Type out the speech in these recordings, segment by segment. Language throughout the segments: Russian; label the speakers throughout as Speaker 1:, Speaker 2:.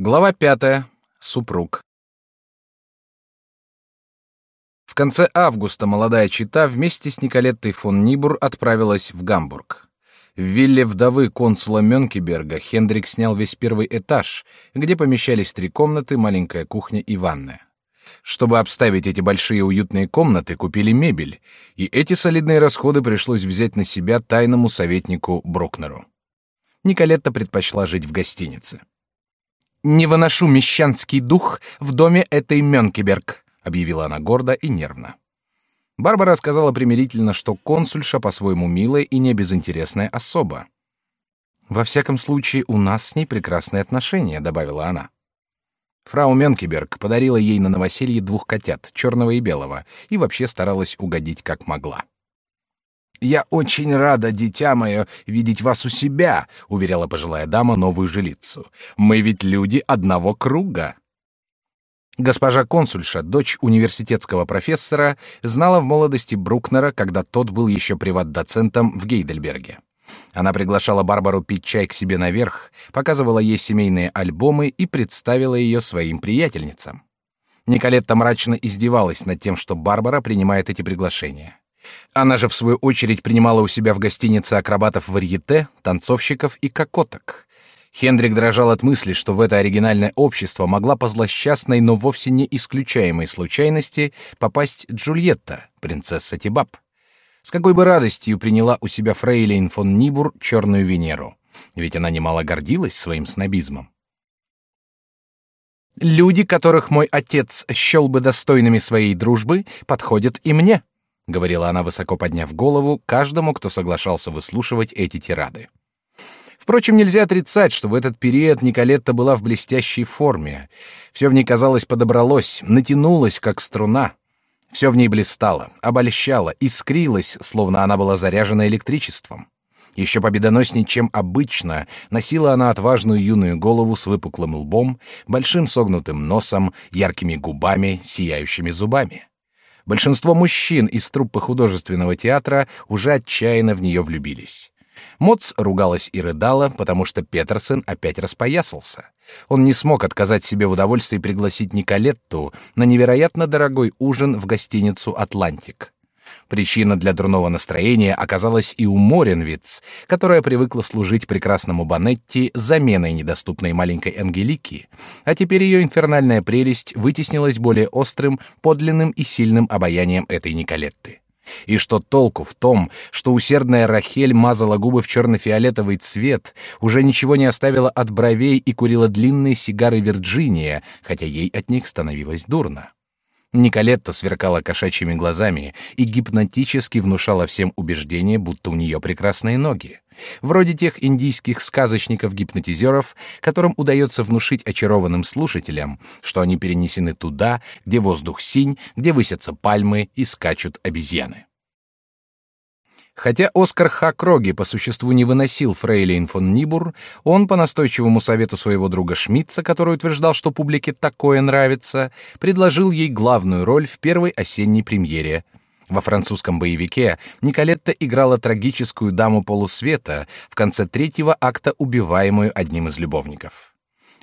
Speaker 1: Глава пятая. Супруг. В конце августа молодая чита вместе с Николеттой фон Нибур отправилась в Гамбург. В вилле вдовы консула Мёнкеберга Хендрик снял весь первый этаж, где помещались три комнаты, маленькая кухня и ванная. Чтобы обставить эти большие уютные комнаты, купили мебель, и эти солидные расходы пришлось взять на себя тайному советнику Брукнеру. Николетта предпочла жить в гостинице. «Не выношу мещанский дух в доме этой Мёнкеберг», — объявила она гордо и нервно. Барбара сказала примирительно, что консульша по-своему милая и не безинтересная особа. «Во всяком случае, у нас с ней прекрасные отношения», — добавила она. Фрау Мёнкеберг подарила ей на новоселье двух котят, черного и белого, и вообще старалась угодить как могла. «Я очень рада, дитя мое, видеть вас у себя», — уверяла пожилая дама новую жилицу. «Мы ведь люди одного круга». Госпожа консульша, дочь университетского профессора, знала в молодости Брукнера, когда тот был еще приват-доцентом в Гейдельберге. Она приглашала Барбару пить чай к себе наверх, показывала ей семейные альбомы и представила ее своим приятельницам. Николетта мрачно издевалась над тем, что Барбара принимает эти приглашения. Она же, в свою очередь, принимала у себя в гостинице акробатов варьете, танцовщиков и кокоток. Хендрик дрожал от мысли, что в это оригинальное общество могла по злосчастной, но вовсе не исключаемой случайности попасть Джульетта, принцесса Тибаб. С какой бы радостью приняла у себя фрейлейн фон Нибур черную Венеру. Ведь она немало гордилась своим снобизмом. «Люди, которых мой отец счел бы достойными своей дружбы, подходят и мне», говорила она высоко подняв голову каждому, кто соглашался выслушивать эти тирады. Впрочем, нельзя отрицать, что в этот период Николетта была в блестящей форме. Все в ней, казалось, подобралось, натянулось, как струна. Все в ней блистало, обольщало, искрилось, словно она была заряжена электричеством. Еще победоносней, чем обычно, носила она отважную юную голову с выпуклым лбом, большим согнутым носом, яркими губами, сияющими зубами. Большинство мужчин из труппы художественного театра уже отчаянно в нее влюбились. Моц ругалась и рыдала, потому что Петерсон опять распоясался. Он не смог отказать себе в удовольствии пригласить Николетту на невероятно дорогой ужин в гостиницу «Атлантик». Причина для дурного настроения оказалась и у Моренвиц, которая привыкла служить прекрасному Банетти заменой недоступной маленькой Ангелики, а теперь ее инфернальная прелесть вытеснилась более острым, подлинным и сильным обаянием этой Николетты. И что толку в том, что усердная Рахель мазала губы в черно-фиолетовый цвет, уже ничего не оставила от бровей и курила длинные сигары Вирджиния, хотя ей от них становилось дурно. Николетта сверкала кошачьими глазами и гипнотически внушала всем убеждение, будто у нее прекрасные ноги. Вроде тех индийских сказочников-гипнотизеров, которым удается внушить очарованным слушателям, что они перенесены туда, где воздух синь, где высятся пальмы и скачут обезьяны. Хотя Оскар Хакроги по существу не выносил Фрейлейн фон Нибур, он по настойчивому совету своего друга Шмидца, который утверждал, что публике такое нравится, предложил ей главную роль в первой осенней премьере. Во французском боевике Николетта играла трагическую даму полусвета, в конце третьего акта убиваемую одним из любовников.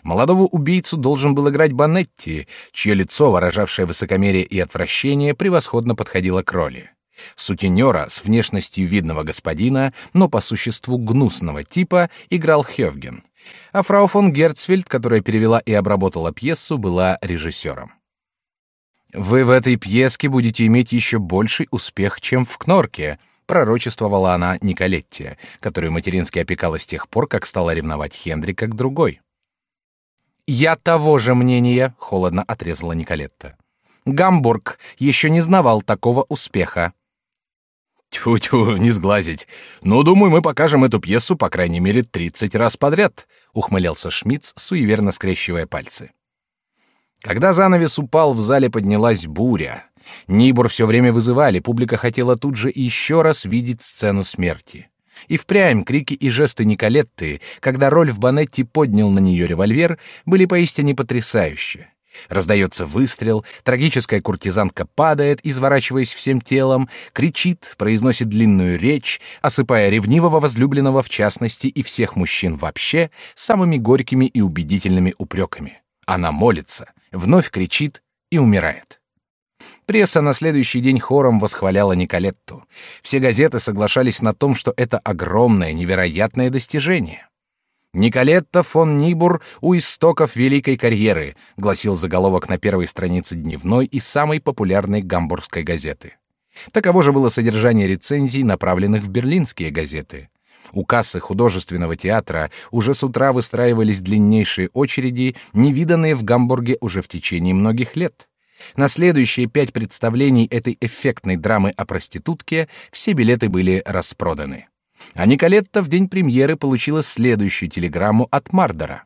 Speaker 1: Молодого убийцу должен был играть Банетти, чье лицо, выражавшее высокомерие и отвращение, превосходно подходило к роли. Сутенера с внешностью видного господина, но по существу гнусного типа, играл Хёвген, а фрау фон Герцфельд, которая перевела и обработала пьесу, была режиссером. «Вы в этой пьеске будете иметь еще больший успех, чем в Кнорке», пророчествовала она Николетте, которую матерински опекала с тех пор, как стала ревновать Хендрика к другой. «Я того же мнения», — холодно отрезала Николетта. «Гамбург еще не знавал такого успеха».
Speaker 2: Тьфу-тьфу, не сглазить. Ну, думаю, мы покажем эту пьесу по крайней мере тридцать раз подряд, ухмылялся Шмидц, суеверно скрещивая пальцы. Когда занавес упал, в зале поднялась буря. Нибур все время вызывали, публика хотела тут же еще раз видеть сцену смерти. И впрямь крики и жесты Николетты, когда Рольф Банетти поднял на нее револьвер, были поистине потрясающие.
Speaker 1: Раздается выстрел, трагическая куртизанка падает, изворачиваясь всем телом, кричит, произносит длинную речь, осыпая ревнивого возлюбленного в частности и всех мужчин вообще самыми горькими и убедительными упреками. Она молится, вновь кричит и умирает. Пресса на следующий день хором восхваляла Николетту. Все газеты соглашались на том, что это огромное, невероятное достижение. Николетта фон Нибур у истоков великой карьеры, гласил заголовок на первой странице дневной и самой популярной гамбургской газеты. Таково же было содержание рецензий, направленных в берлинские газеты. У кассы художественного театра уже с утра выстраивались длиннейшие очереди, невиданные в Гамбурге уже в течение многих лет. На следующие пять представлений этой эффектной драмы о проститутке все билеты были распроданы. А Николетта в день премьеры получила следующую телеграмму от Мардера.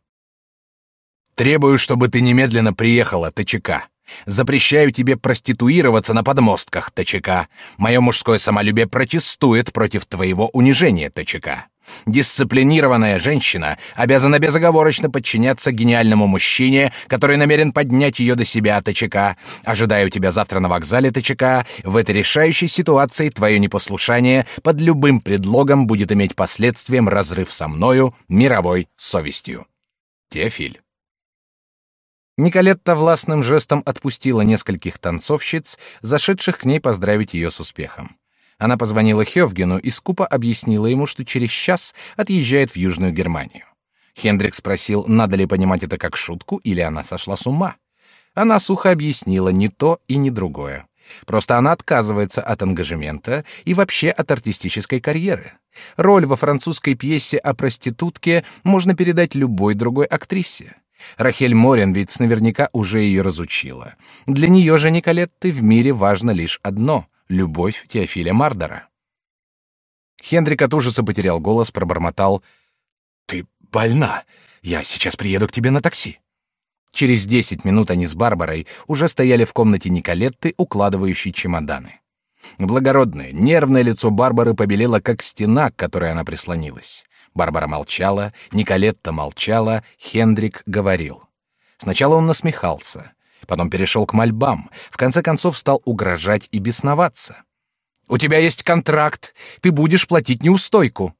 Speaker 1: «Требую, чтобы ты немедленно приехала, ТЧК. Запрещаю тебе проституироваться на подмостках, ТЧК. Мое мужское самолюбие протестует против твоего унижения, ТЧК. Дисциплинированная женщина обязана безоговорочно подчиняться гениальному мужчине, который намерен поднять ее до себя, ТЧК. Ожидаю тебя завтра на вокзале, ТЧК. В этой решающей ситуации твое непослушание под любым предлогом будет иметь последствием разрыв со мною мировой совестью. Теофиль. Николетта властным жестом отпустила нескольких танцовщиц, зашедших к ней поздравить ее с успехом. Она позвонила Хёвгену и скупо объяснила ему, что через час отъезжает в Южную Германию. Хендрик спросил, надо ли понимать это как шутку или она сошла с ума. Она сухо объяснила ни то и ни другое. Просто она отказывается от ангажемента и вообще от артистической карьеры. Роль во французской пьесе о проститутке можно передать любой другой актрисе. Рахель Морен ведь наверняка уже ее разучила. Для нее же Николетты в мире важно лишь одно — любовь Теофиля Мардера. Хендрик от ужаса потерял голос, пробормотал: "Ты больна. Я сейчас приеду к тебе на такси". Через десять минут они с Барбарой уже стояли в комнате Николетты, укладывающей чемоданы. Благородное, нервное лицо Барбары побелело, как стена, к которой она прислонилась. Барбара молчала, Николетта молчала, Хендрик говорил. Сначала он насмехался, потом перешел к мольбам, в конце концов стал угрожать и бесноваться. «У тебя есть контракт, ты будешь платить неустойку».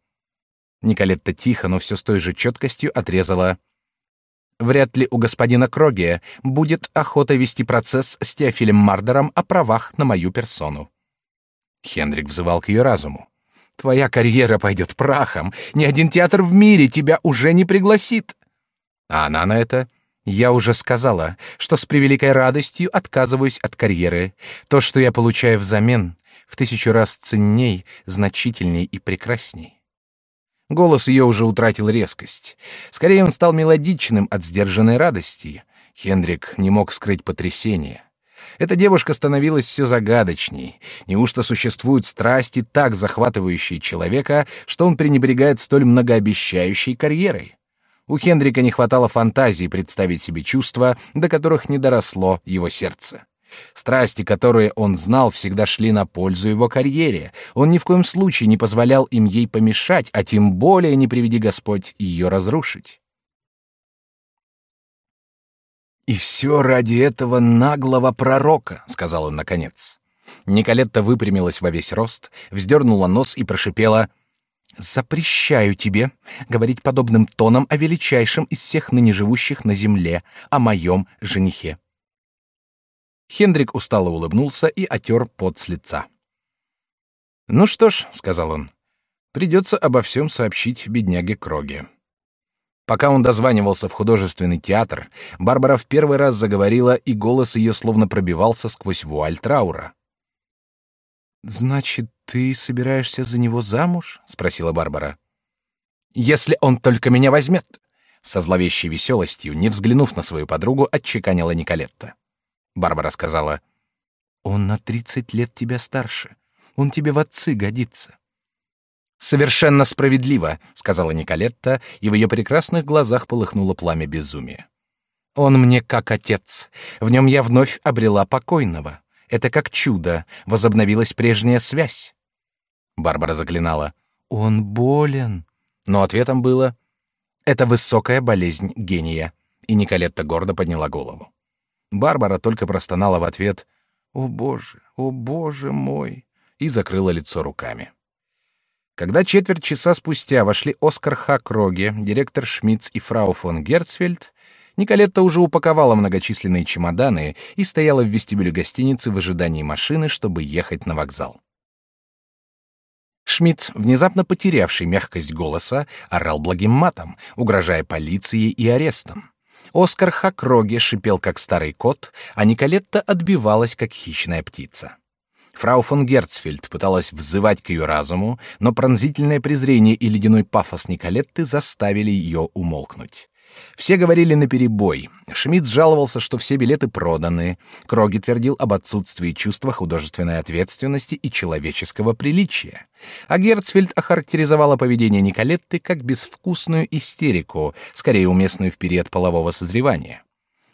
Speaker 1: Николетта тихо, но все с той же четкостью отрезала. «Вряд ли у господина Крогия будет охота вести процесс с Теофилем Мардером о правах на мою персону». Хендрик взывал к ее разуму. «Твоя карьера пойдет прахом, ни один театр в мире тебя уже не пригласит». А она на это я уже сказала, что с превеликой радостью отказываюсь от карьеры. То, что я получаю взамен, в тысячу раз ценней, значительней и прекрасней. Голос ее уже утратил резкость. Скорее он стал мелодичным от сдержанной радости. Хендрик не мог скрыть потрясения. Эта девушка становилась все загадочней. Неужто существуют страсти, так захватывающие человека, что он пренебрегает столь многообещающей карьерой? У Хендрика не хватало фантазии представить себе чувства, до которых не доросло его сердце. Страсти, которые он знал, всегда шли на пользу его карьере. Он ни в коем случае не позволял им ей помешать, а тем более не приведи Господь ее разрушить. «И все ради этого наглого пророка», — сказал он наконец. Николетта выпрямилась во весь рост, вздернула нос и прошипела Запрещаю тебе говорить подобным тоном о величайшем из всех ныне живущих на земле, о моем женихе. Хендрик устало улыбнулся и отер пот с лица. Ну что ж, сказал он, придется обо всем сообщить бедняге Кроге. Пока он дозванивался в художественный театр, Барбара в первый раз заговорила, и голос ее словно пробивался сквозь вуаль траура. Значит, ты собираешься за него замуж? спросила Барбара. Если он только меня возьмет, со зловещей веселостью, не взглянув на свою подругу, отчеканила Николетта. Барбара сказала: "Он на тридцать лет тебя старше. Он тебе в отцы годится". Совершенно справедливо, сказала Николетта, и в ее прекрасных глазах полыхнуло пламя безумия. Он мне как отец. В нем я вновь обрела покойного. Это как чудо, возобновилась прежняя связь. Барбара заклинала: "Он болен". Но ответом было: "Это высокая болезнь гения". И Николетта гордо подняла голову. Барбара только простонала в ответ «О боже, о боже мой!» и закрыла лицо руками. Когда четверть часа спустя вошли Оскар Хакроге, директор Шмидц и фрау фон Герцфельд, Николетта уже упаковала многочисленные чемоданы и стояла в вестибюле гостиницы в ожидании машины, чтобы ехать на вокзал. Шмидт, внезапно потерявший мягкость голоса, орал благим матом, угрожая полицией и арестом. Оскар Хакроге шипел, как старый кот, а Николетта отбивалась, как хищная птица. Фрау фон Герцфельд пыталась взывать к ее разуму, но пронзительное презрение и ледяной пафос Николетты заставили ее умолкнуть. Все говорили наперебой. Шмидт жаловался, что все билеты проданы. Кроги твердил об отсутствии чувства художественной ответственности и человеческого приличия. А Герцфельд охарактеризовала поведение Николетты как безвкусную истерику, скорее уместную в период полового созревания.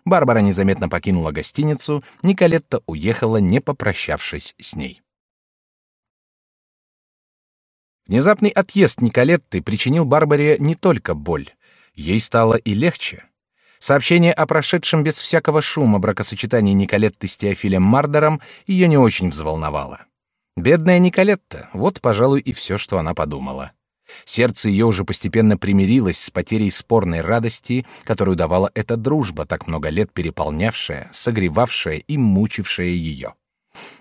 Speaker 1: Барбара незаметно покинула гостиницу, Николетта уехала, не попрощавшись с ней. Внезапный отъезд Николетты причинил Барбаре не только боль. Ей стало и легче. Сообщение о прошедшем без всякого шума бракосочетании Николетты с Теофилем Мардером ее не очень взволновало. Бедная Николетта, вот, пожалуй, и все, что она подумала. Сердце ее уже постепенно примирилось с потерей спорной радости, которую давала эта дружба, так много лет переполнявшая, согревавшая и мучившая ее.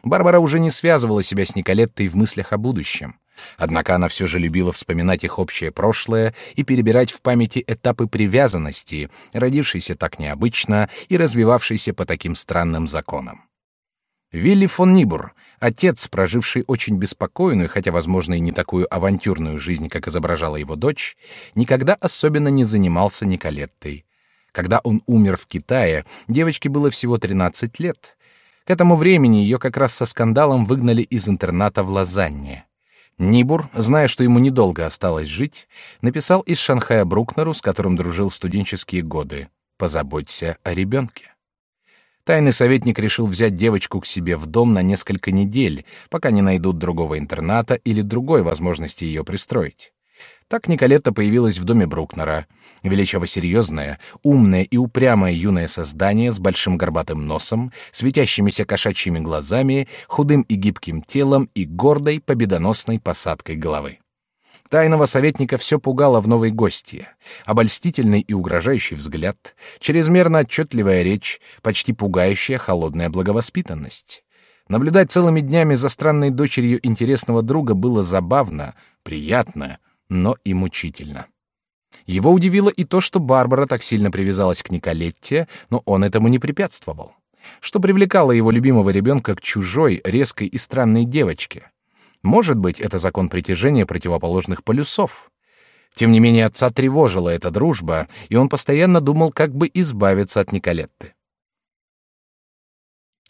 Speaker 1: Барбара уже не связывала себя с Николеттой в мыслях о будущем. Однако она все же любила вспоминать их общее прошлое и перебирать в памяти этапы привязанности, родившейся так необычно и развивавшейся по таким странным законам. Вилли фон Нибур, отец, проживший очень беспокойную, хотя, возможно, и не такую авантюрную жизнь, как изображала его дочь, никогда особенно не занимался Николеттой. Когда он умер в Китае, девочке было всего 13 лет. К этому времени ее как раз со скандалом выгнали из интерната в Лозанне. Нибур, зная, что ему недолго осталось жить, написал из Шанхая Брукнеру, с которым дружил студенческие годы, «Позаботься о ребенке». Тайный советник решил взять девочку к себе в дом на несколько недель, пока не найдут другого интерната или другой возможности ее пристроить. Так Николетта появилась в доме Брукнера. Величаво серьезное, умное и упрямое юное создание с большим горбатым носом, светящимися кошачьими глазами, худым и гибким телом и гордой победоносной посадкой головы. Тайного советника все пугало в новой гости. Обольстительный и угрожающий взгляд, чрезмерно отчетливая речь, почти пугающая холодная благовоспитанность. Наблюдать целыми днями за странной дочерью интересного друга было забавно, приятно, но и мучительно. Его удивило и то, что Барбара так сильно привязалась к Николетте, но он этому не препятствовал. Что привлекало его любимого ребенка к чужой, резкой и странной девочке. Может быть, это закон притяжения противоположных полюсов. Тем не менее, отца тревожила эта дружба, и он постоянно думал, как бы избавиться от Николетты.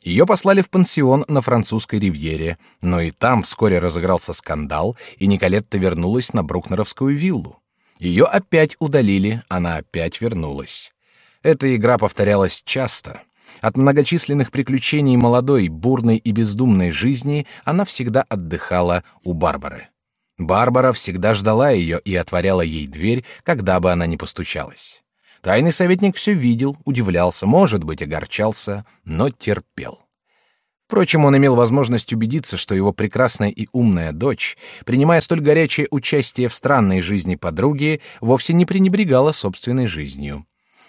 Speaker 1: Ее послали в пансион на французской ривьере, но и там вскоре разыгрался скандал, и Николетта вернулась на Брукнеровскую виллу. Ее опять удалили, она опять вернулась. Эта игра повторялась часто. От многочисленных приключений молодой, бурной и бездумной жизни она всегда отдыхала у Барбары. Барбара всегда ждала ее и отворяла ей дверь, когда бы она ни постучалась. Тайный советник все видел, удивлялся, может быть, огорчался, но терпел. Впрочем, он имел возможность убедиться, что его прекрасная и умная дочь, принимая столь горячее участие в странной жизни подруги, вовсе не пренебрегала собственной жизнью.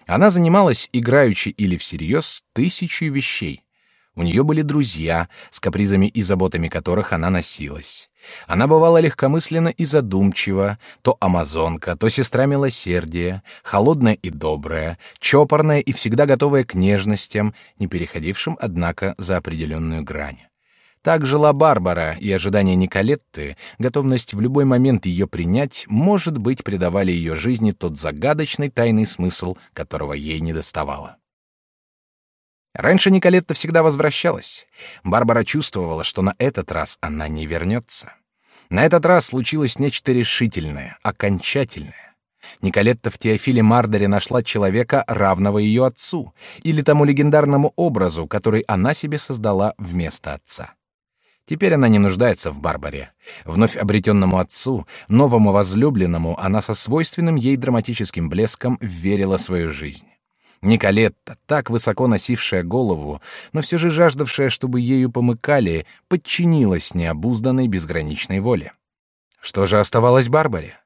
Speaker 1: Она занималась играючи или всерьез тысячей вещей. У нее были друзья, с капризами и заботами которых она носилась. Она бывала легкомысленно и задумчива, то амазонка, то сестра милосердия, холодная и добрая, чопорная и всегда готовая к нежностям, не переходившим, однако, за определенную грань. Так жила Барбара, и ожидание Николетты, готовность в любой момент ее принять, может быть, придавали ее жизни тот загадочный тайный смысл, которого ей недоставало. Раньше Николетта всегда возвращалась. Барбара чувствовала, что на этот раз она не вернется. На этот раз случилось нечто решительное, окончательное. Николетта в Теофиле Мардере нашла человека, равного ее отцу, или тому легендарному образу, который она себе создала вместо отца. Теперь она не нуждается в Барбаре. Вновь обретенному отцу, новому возлюбленному, она со свойственным ей драматическим блеском верила свою жизнь. Николетта, так высоко носившая голову, но все же жаждавшая, чтобы ею помыкали, подчинилась необузданной безграничной воле. Что же оставалось Барбаре?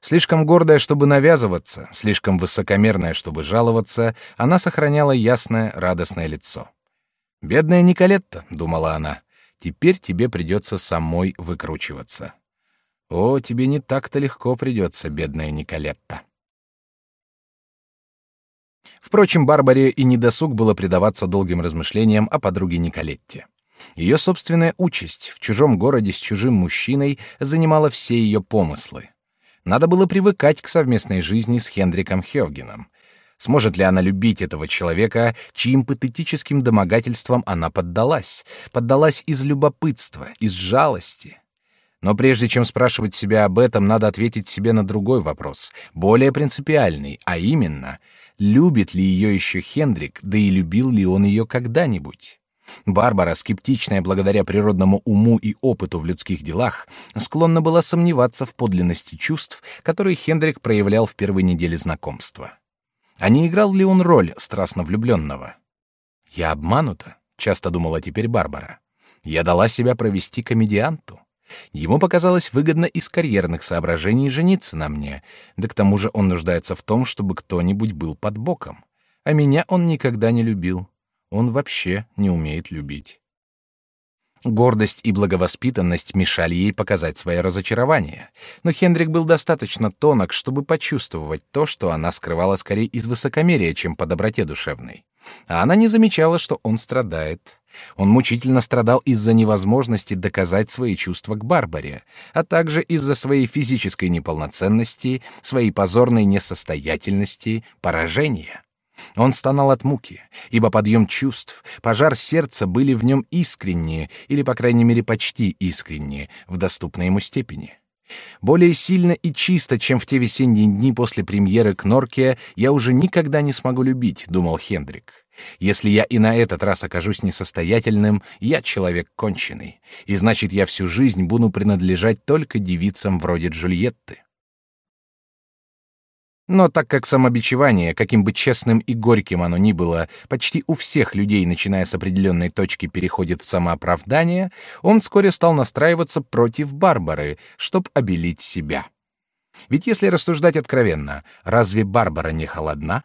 Speaker 1: Слишком гордая, чтобы навязываться, слишком высокомерная, чтобы жаловаться, она сохраняла ясное, радостное лицо. «Бедная Николетта», — думала она, — «теперь тебе придется самой выкручиваться». «О, тебе не так-то легко придется, бедная Николетта». Впрочем, Барбаре и недосуг было предаваться долгим размышлениям о подруге Николетте. Ее собственная участь в чужом городе с чужим мужчиной занимала все ее помыслы. Надо было привыкать к совместной жизни с Хендриком Хёгеном. Сможет ли она любить этого человека, чьим патетическим домогательствам она поддалась? Поддалась из любопытства, из жалости. Но прежде чем спрашивать себя об этом, надо ответить себе на другой вопрос, более принципиальный, а именно — любит ли ее еще Хендрик, да и любил ли он ее когда-нибудь. Барбара, скептичная благодаря природному уму и опыту в людских делах, склонна была сомневаться в подлинности чувств, которые Хендрик проявлял в первой неделе знакомства. А не играл ли он роль страстно влюбленного? «Я обманута», — часто думала теперь Барбара. «Я дала себя провести комедианту. Ему показалось выгодно из карьерных соображений жениться на мне, да к тому же он нуждается в том, чтобы кто-нибудь был под боком. А меня он никогда не любил. Он вообще не умеет любить. Гордость и благовоспитанность мешали ей показать свое разочарование, но Хендрик был достаточно тонок, чтобы почувствовать то, что она скрывала скорее из высокомерия, чем по доброте душевной. А она не замечала, что он страдает. Он мучительно страдал из-за невозможности доказать свои чувства к Барбаре, а также из-за своей физической неполноценности, своей позорной несостоятельности, поражения. Он стонал от муки, ибо подъем чувств, пожар сердца были в нем искренние, или, по крайней мере, почти искренние, в доступной ему степени. Более сильно и чисто, чем в те весенние дни после премьеры к Норке, я уже никогда не смогу любить, думал Хендрик. Если я и на этот раз окажусь несостоятельным, я человек конченый, и значит, я всю жизнь буду принадлежать только девицам вроде Джульетты. Но так как самобичевание, каким бы честным и горьким оно ни было, почти у всех людей, начиная с определенной точки, переходит в самооправдание, он вскоре стал настраиваться против Барбары, чтобы обелить себя. Ведь если рассуждать откровенно, разве Барбара не холодна?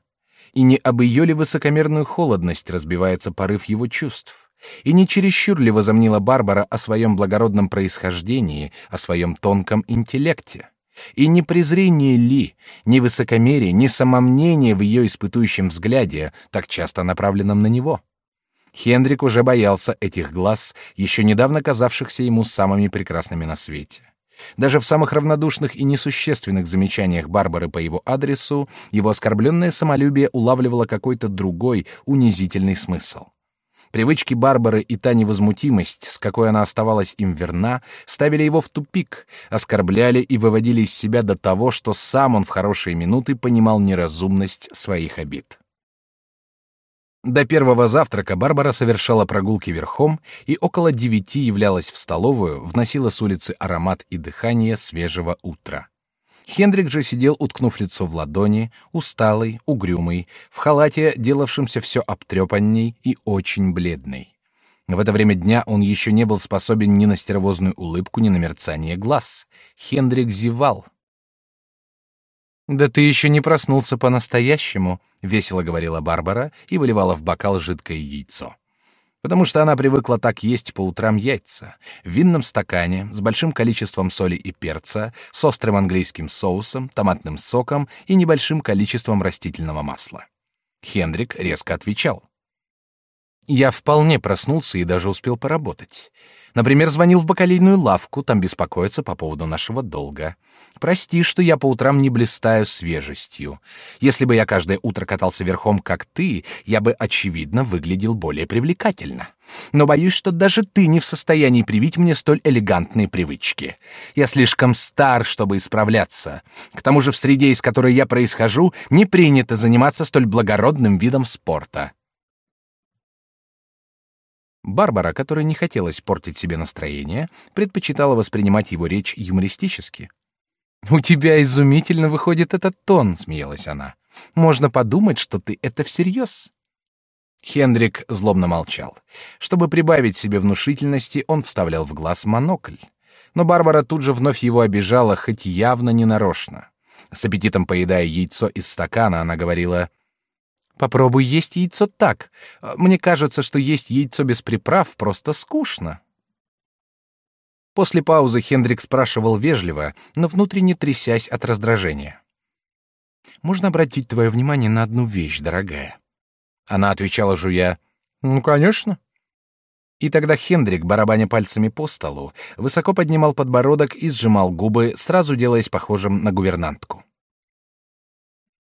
Speaker 1: И не об ее ли высокомерную холодность разбивается порыв его чувств? И не чересчур ли возомнила Барбара о своем благородном происхождении, о своем тонком интеллекте? И не презрение ли, ни высокомерие, ни самомнение в ее испытующем взгляде, так часто направленном на него? Хендрик уже боялся этих глаз, еще недавно казавшихся ему самыми прекрасными на свете. Даже в самых равнодушных и несущественных замечаниях Барбары по его адресу его оскорбленное самолюбие улавливало какой-то другой, унизительный смысл. Привычки Барбары и та невозмутимость, с какой она оставалась им верна, ставили его в тупик, оскорбляли и выводили из себя до того, что сам он в хорошие минуты понимал неразумность своих обид. До первого завтрака Барбара совершала прогулки верхом и около девяти являлась в столовую, вносила с улицы аромат и дыхание свежего утра. Хендрик же сидел, уткнув лицо в ладони, усталый, угрюмый, в халате, делавшемся все обтрепанней и очень бледный. В это время дня он еще не был способен ни на стервозную улыбку, ни на мерцание глаз. Хендрик зевал. «Да ты еще не проснулся по-настоящему», — весело говорила Барбара и выливала в бокал жидкое яйцо потому что она привыкла так есть по утрам яйца в винном стакане с большим количеством соли и перца, с острым английским соусом, томатным соком и небольшим количеством растительного масла. Хендрик резко отвечал: я вполне проснулся и даже успел поработать. Например, звонил в бакалейную лавку, там беспокоиться по поводу нашего долга. Прости, что я по утрам не блистаю свежестью. Если бы я каждое утро катался верхом, как ты, я бы, очевидно, выглядел более привлекательно. Но боюсь, что даже ты не в состоянии привить мне столь элегантные привычки. Я слишком стар, чтобы исправляться. К тому же в среде, из которой я происхожу, не принято заниматься столь благородным видом спорта. Барбара, которой не хотелось портить себе настроение, предпочитала воспринимать его речь юмористически. У тебя изумительно выходит этот тон, смеялась она. Можно подумать, что ты это всерьез. Хендрик злобно молчал. Чтобы прибавить себе внушительности, он вставлял в глаз монокль. Но Барбара тут же вновь его обижала, хоть явно не нарочно. С аппетитом поедая яйцо из стакана, она говорила: "Попробуй есть яйцо так. Мне кажется, что есть яйцо без приправ просто скучно". После паузы Хендрик спрашивал вежливо, но внутренне трясясь от раздражения: "Можно обратить твое внимание на одну вещь, дорогая?" Она отвечала жуя: "Ну, конечно". И тогда Хендрик, барабаня пальцами по столу, высоко поднимал подбородок и сжимал губы, сразу делаясь похожим на гувернантку.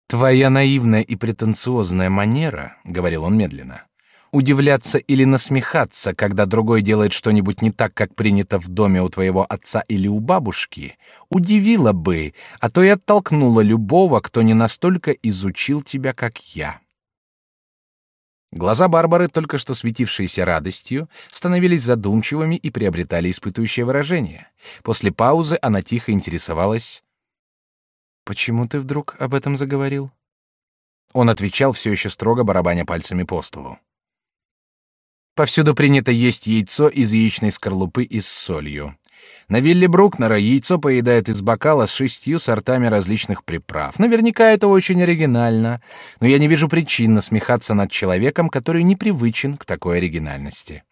Speaker 1: «Твоя наивная и претенциозная манера», — говорил он медленно, — «удивляться или насмехаться, когда другой делает что-нибудь не так, как принято в доме у твоего отца или у бабушки, удивила бы, а то и оттолкнула любого, кто не настолько изучил тебя, как я». Глаза Барбары, только что светившиеся радостью, становились задумчивыми и приобретали испытующее выражение. После паузы она тихо интересовалась: "Почему ты вдруг об этом заговорил?" Он отвечал все еще строго барабаня пальцами по столу. Повсюду принято есть яйцо из яичной скорлупы и с солью. На вилле Брукнера яйцо поедают из бокала с шестью сортами различных приправ. Наверняка это очень оригинально, но я не вижу причин насмехаться над человеком, который не привычен к такой оригинальности.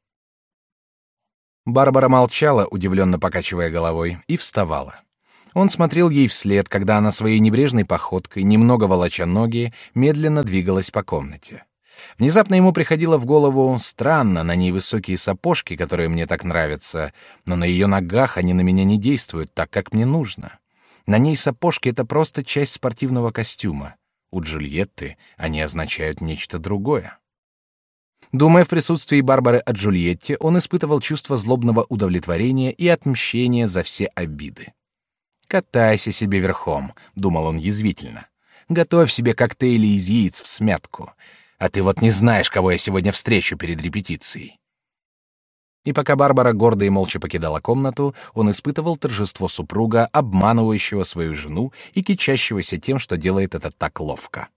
Speaker 1: Барбара молчала, удивленно покачивая головой, и вставала. Он смотрел ей вслед, когда она своей небрежной походкой, немного волоча ноги, медленно двигалась по комнате. Внезапно ему приходило в голову странно, на ней высокие сапожки, которые мне так нравятся, но на ее ногах они на меня не действуют так, как мне нужно. На ней сапожки — это просто часть спортивного костюма. У Джульетты они означают нечто другое. Думая в присутствии Барбары о Джульетте, он испытывал чувство злобного удовлетворения и отмщения за все обиды. «Катайся себе верхом», — думал он язвительно. «Готовь себе коктейли из яиц в смятку. А ты вот не знаешь, кого я сегодня встречу перед репетицией. И пока Барбара гордо и молча покидала комнату, он испытывал торжество супруга, обманывающего свою жену и кичащегося тем, что делает это так ловко.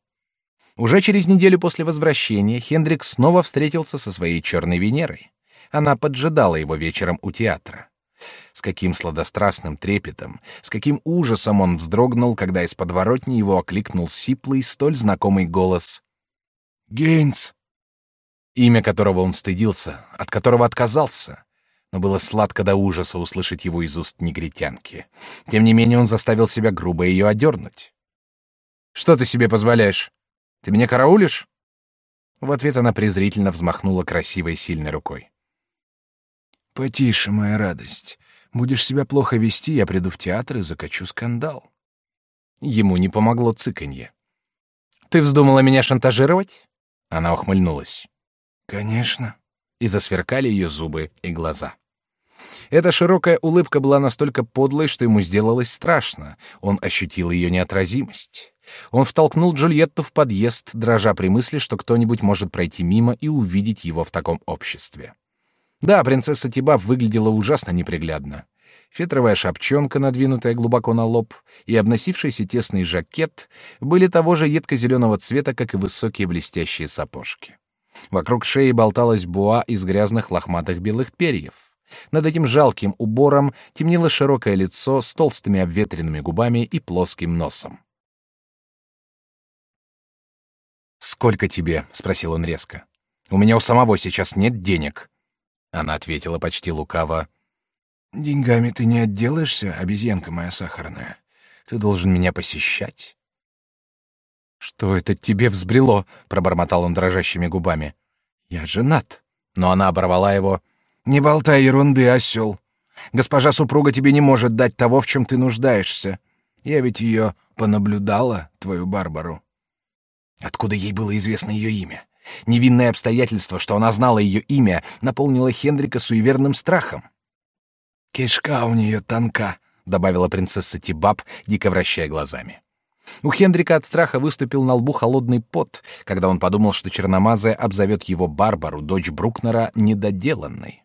Speaker 1: Уже через неделю после возвращения Хендрик снова встретился со своей черной Венерой. Она поджидала его вечером у театра. С каким сладострастным трепетом, с каким ужасом он вздрогнул, когда из подворотни его окликнул сиплый, столь знакомый голос Гейнс. Имя которого он стыдился, от которого отказался. Но было сладко до ужаса услышать его из уст негритянки. Тем не менее он заставил себя грубо ее одернуть. «Что ты себе позволяешь? Ты меня караулишь?» В ответ она презрительно взмахнула красивой сильной рукой. «Потише, моя радость. Будешь себя плохо вести, я приду в театр и закачу скандал». Ему не помогло цыканье. «Ты вздумала меня шантажировать?» Она ухмыльнулась. Конечно. И засверкали ее зубы и глаза. Эта широкая улыбка была настолько подлой, что ему сделалось страшно. Он ощутил ее неотразимость. Он втолкнул Джульетту в подъезд, дрожа при мысли, что кто-нибудь может пройти мимо и увидеть его в таком обществе. Да, принцесса Тибаб выглядела ужасно неприглядно. Фетровая шапчонка, надвинутая глубоко на лоб, и обносившийся тесный жакет были того же едко-зеленого цвета, как и высокие блестящие сапожки. Вокруг шеи болталась буа из грязных лохматых белых перьев. Над этим жалким убором темнело широкое лицо с толстыми обветренными губами и плоским носом. «Сколько тебе?» — спросил он резко. «У меня у самого сейчас нет денег». Она ответила почти лукаво. Деньгами ты не отделаешься, обезьянка моя сахарная. Ты должен меня посещать. Что это тебе взбрело? пробормотал он дрожащими губами. Я женат. Но она оборвала его. Не болтай ерунды, осел. Госпожа супруга тебе не может дать того, в чем ты нуждаешься. Я ведь ее понаблюдала, твою Барбару. Откуда ей было известно ее имя? Невинное обстоятельство, что она знала ее имя, наполнило Хендрика суеверным страхом. «Кишка у нее тонка», — добавила принцесса Тибаб, дико вращая глазами. У Хендрика от страха выступил на лбу холодный пот, когда он подумал, что черномазая обзовет его Барбару, дочь Брукнера, недоделанной.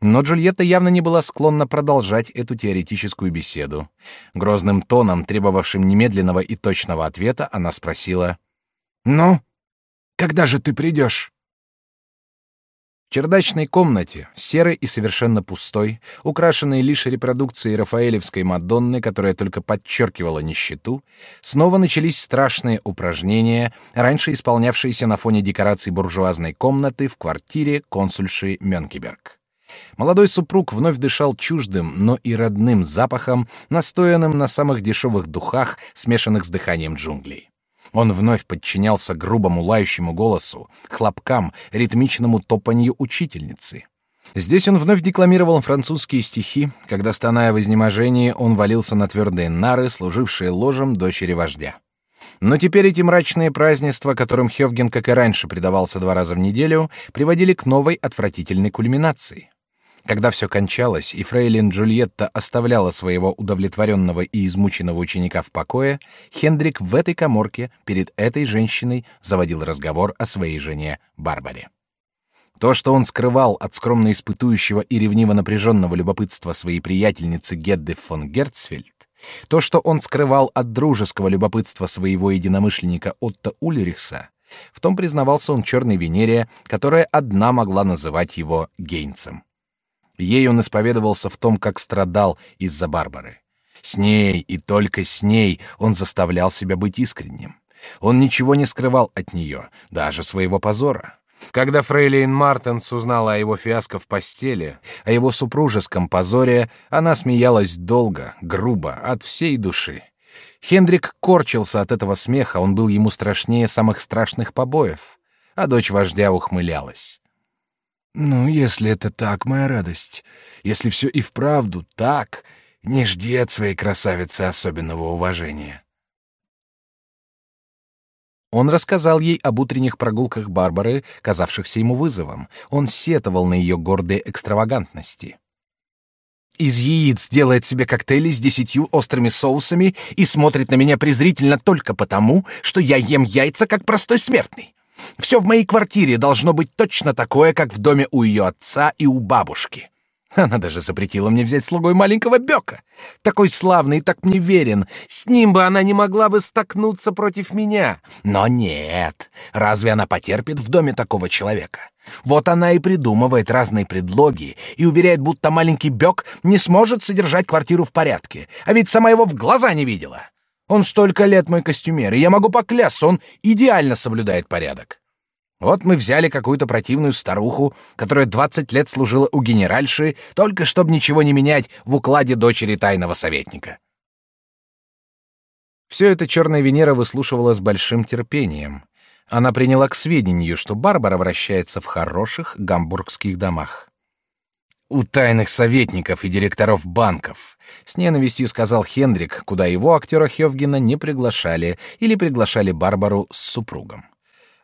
Speaker 1: Но Джульетта явно не была склонна продолжать эту теоретическую беседу. Грозным тоном, требовавшим немедленного и точного ответа, она спросила: "Ну, когда же ты придешь?» В чердачной комнате, серой и совершенно пустой, украшенной лишь репродукцией Рафаэлевской Мадонны, которая только подчеркивала нищету, снова начались страшные упражнения, раньше исполнявшиеся на фоне декораций буржуазной комнаты в квартире консульши Мёнкеберг. Молодой супруг вновь дышал чуждым, но и родным запахом, настоянным на самых дешевых духах, смешанных с дыханием джунглей. Он вновь подчинялся грубому лающему голосу, хлопкам, ритмичному топанью учительницы. Здесь он вновь декламировал французские стихи, когда, стоная в изнеможении, он валился на твердые нары, служившие ложем дочери вождя. Но теперь эти мрачные празднества, которым Хевген, как и раньше, предавался два раза в неделю, приводили к новой отвратительной кульминации. Когда все кончалось, и фрейлин Джульетта оставляла своего удовлетворенного и измученного ученика в покое, Хендрик в этой коморке перед этой женщиной заводил разговор о своей жене Барбаре. То, что он скрывал от скромно испытующего и ревниво напряженного любопытства своей приятельницы Гедды фон Герцфельд, то, что он скрывал от дружеского любопытства своего единомышленника Отто Ульрихса, в том признавался он черной Венере, которая одна могла называть его Гейнцем. Ей он исповедовался в том, как страдал из-за Барбары. С ней и только с ней он заставлял себя быть искренним. Он ничего не скрывал от нее, даже своего позора. Когда Фрейлейн Мартенс узнала о его фиаско в постели, о его супружеском позоре, она смеялась долго, грубо, от всей души. Хендрик корчился от этого смеха, он был ему страшнее самых страшных побоев, а дочь вождя ухмылялась. Ну, если это так, моя радость, если все и вправду так, не жди от своей красавицы особенного уважения. Он рассказал ей об утренних прогулках Барбары, казавшихся ему вызовом. Он сетовал на ее гордые экстравагантности. Из яиц делает себе коктейли с десятью острыми соусами и смотрит на меня презрительно только потому, что я ем яйца как простой смертный. Все в моей квартире должно быть точно такое, как в доме у ее отца и у бабушки. Она даже запретила мне взять слугой маленького Бека. Такой славный и так мне верен. С ним бы она не могла бы столкнуться против меня. Но нет. Разве она потерпит в доме такого человека? Вот она и придумывает разные предлоги и уверяет, будто маленький Бек не сможет содержать квартиру в порядке. А ведь сама его в глаза не видела. Он столько лет мой костюмер, и я могу поклясться, он идеально соблюдает порядок. Вот мы взяли какую-то противную старуху, которая двадцать лет служила у генеральши, только чтобы ничего не менять в укладе дочери тайного советника. Все это черная Венера выслушивала с большим терпением. Она приняла к сведению, что Барбара вращается в хороших гамбургских домах у тайных советников и директоров банков, с ненавистью сказал Хендрик, куда его актера Хевгена не приглашали или приглашали Барбару с супругом.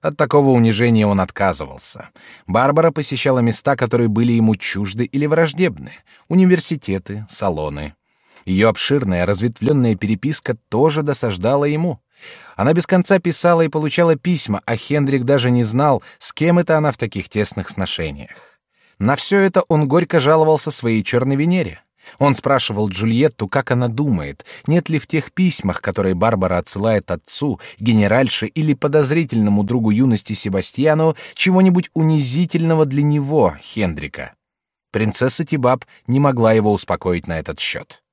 Speaker 1: От такого унижения он отказывался. Барбара посещала места, которые были ему чужды или враждебны: университеты, салоны. Ее обширная разветвленная переписка тоже досаждала ему. Она без конца писала и получала письма, а Хендрик даже не знал, с кем это она в таких тесных сношениях. На все это он горько жаловался своей черной Венере. Он спрашивал Джульетту, как она думает, нет ли в тех письмах, которые Барбара отсылает отцу, генеральше или подозрительному другу юности Себастьяну, чего-нибудь унизительного для него, Хендрика. Принцесса Тибаб не могла его успокоить на этот счет.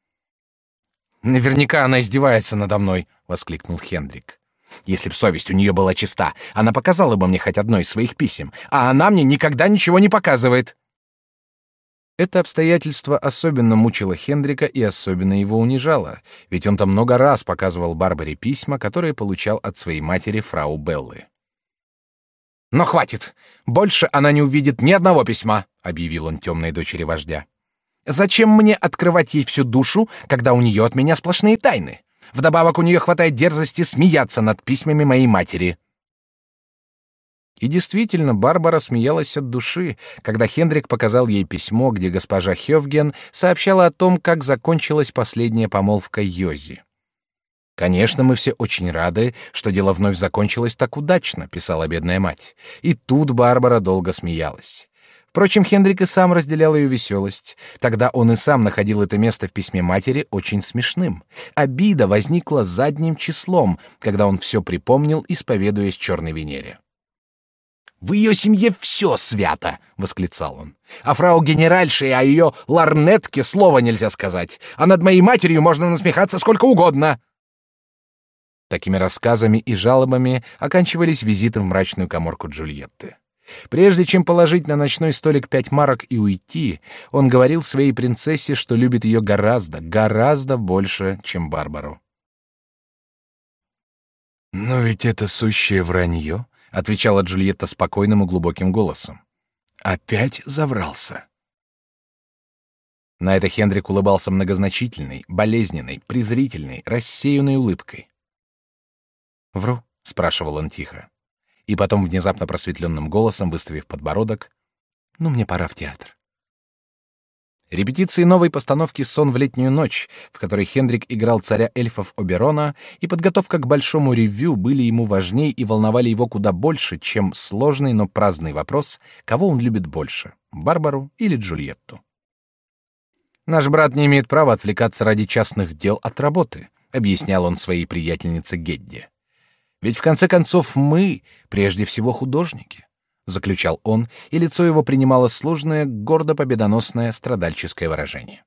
Speaker 1: «Наверняка она издевается надо мной», — воскликнул Хендрик. Если б совесть у нее была чиста, она показала бы мне хоть одно из своих писем, а она мне никогда ничего не показывает. Это обстоятельство особенно мучило Хендрика и особенно его унижало, ведь он там много раз показывал Барбаре письма, которые получал от своей матери фрау Беллы. «Но хватит! Больше она не увидит ни одного письма!» — объявил он темной дочери вождя. «Зачем мне открывать ей всю душу, когда у нее от меня сплошные тайны? Вдобавок у нее хватает дерзости смеяться над письмами моей матери. И действительно, Барбара смеялась от души, когда Хендрик показал ей письмо, где госпожа Хёвген сообщала о том, как закончилась последняя помолвка Йози. Конечно, мы все очень рады, что дело вновь закончилось так удачно, писала бедная мать. И тут Барбара долго смеялась. Впрочем, Хендрик и сам разделял ее веселость. Тогда он и сам находил это место в письме матери очень смешным. Обида возникла задним числом, когда он все припомнил, исповедуясь черной Венере. «В ее семье все свято!» — восклицал он. «А фрау генеральше и о ее ларнетке слова нельзя сказать, а над моей матерью можно насмехаться сколько угодно!» Такими рассказами и жалобами оканчивались визиты в мрачную каморку Джульетты. Прежде чем положить на ночной столик пять марок и уйти, он говорил своей принцессе, что любит ее гораздо, гораздо больше, чем Барбару. «Но ведь это сущее вранье», — отвечала Джульетта спокойным и глубоким голосом. «Опять заврался». На это Хендрик улыбался многозначительной, болезненной, презрительной, рассеянной улыбкой. «Вру?» — спрашивал он тихо и потом внезапно просветленным голосом, выставив подбородок, «Ну, мне пора в театр». Репетиции новой постановки «Сон в летнюю ночь», в которой Хендрик играл царя эльфов Оберона, и подготовка к большому ревью были ему важней и волновали его куда больше, чем сложный, но праздный вопрос, кого он любит больше — Барбару или Джульетту. «Наш брат не имеет права отвлекаться ради частных дел от работы», — объяснял он своей приятельнице Гедде. Ведь в конце концов мы прежде всего художники, заключал он, и лицо его принимало сложное, гордо победоносное страдальческое выражение.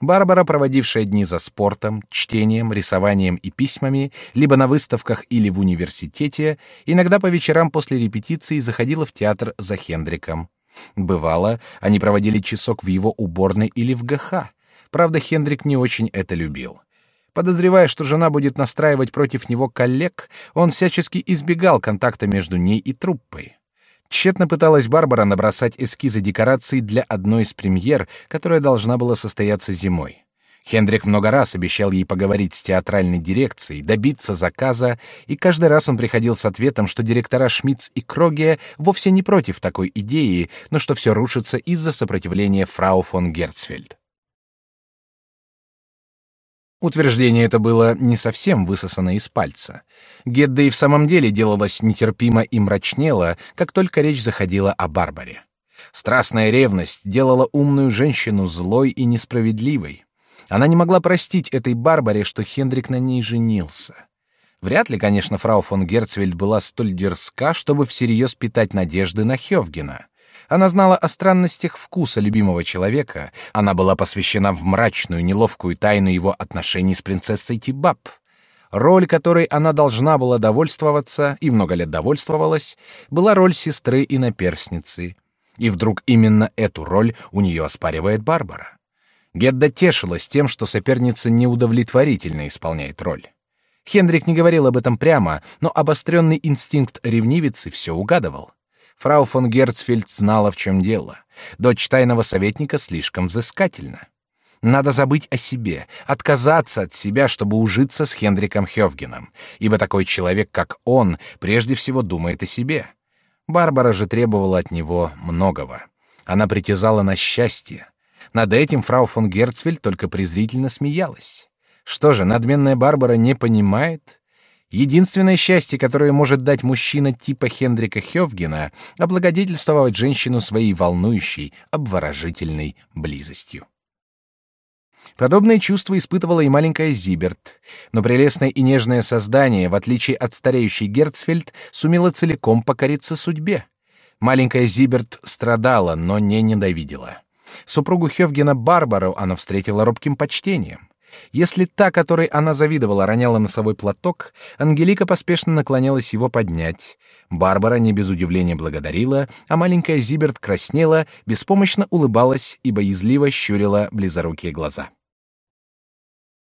Speaker 1: Барбара, проводившая дни за спортом, чтением, рисованием и письмами, либо на выставках или в университете, иногда по вечерам после репетиции заходила в театр за Хендриком. Бывало, они проводили часок в его уборной или в ГХ. Правда, Хендрик не очень это любил. Подозревая, что жена будет настраивать против него коллег, он всячески избегал контакта между ней и труппой. Тщетно пыталась Барбара набросать эскизы декораций для одной из премьер, которая должна была состояться зимой. Хендрик много раз обещал ей поговорить с театральной дирекцией, добиться заказа, и каждый раз он приходил с ответом, что директора Шмидц и Кроге вовсе не против такой идеи, но что все рушится из-за сопротивления фрау фон Герцфельд. Утверждение это было не совсем высосано из пальца. Гедда и в самом деле делалась нетерпимо и мрачнела, как только речь заходила о Барбаре. Страстная ревность делала умную женщину злой и несправедливой. Она не могла простить этой Барбаре, что Хендрик на ней женился. Вряд ли, конечно, фрау фон Герцвельд была столь дерзка, чтобы всерьез питать надежды на Хёвгена. Она знала о странностях вкуса любимого человека, она была посвящена в мрачную, неловкую тайну его отношений с принцессой Тибаб. Роль, которой она должна была довольствоваться, и много лет довольствовалась, была роль сестры и наперсницы. И вдруг именно эту роль у нее оспаривает Барбара. Гедда тешилась тем, что соперница неудовлетворительно исполняет роль. Хендрик не говорил об этом прямо, но обостренный инстинкт ревнивицы все угадывал. Фрау фон Герцфельд знала, в чем дело. Дочь тайного советника слишком взыскательна. Надо забыть о себе, отказаться от себя, чтобы ужиться с Хендриком Хёвгеном, ибо такой человек, как он, прежде всего думает о себе. Барбара же требовала от него многого. Она притязала на счастье. Над этим фрау фон Герцфельд только презрительно смеялась. Что же, надменная Барбара не понимает? Единственное счастье, которое может дать мужчина типа Хендрика Хёвгена, облагодетельствовать женщину своей волнующей, обворожительной близостью. Подобные чувства испытывала и маленькая Зиберт, но прелестное и нежное создание, в отличие от стареющей Герцфельд, сумело целиком покориться судьбе. Маленькая Зиберт страдала, но не ненавидела. Супругу Хёвгена Барбару она встретила робким почтением. Если та, которой она завидовала, роняла носовой платок, Ангелика поспешно наклонялась его поднять. Барбара не без удивления благодарила, а маленькая Зиберт краснела, беспомощно улыбалась и боязливо щурила близорукие глаза.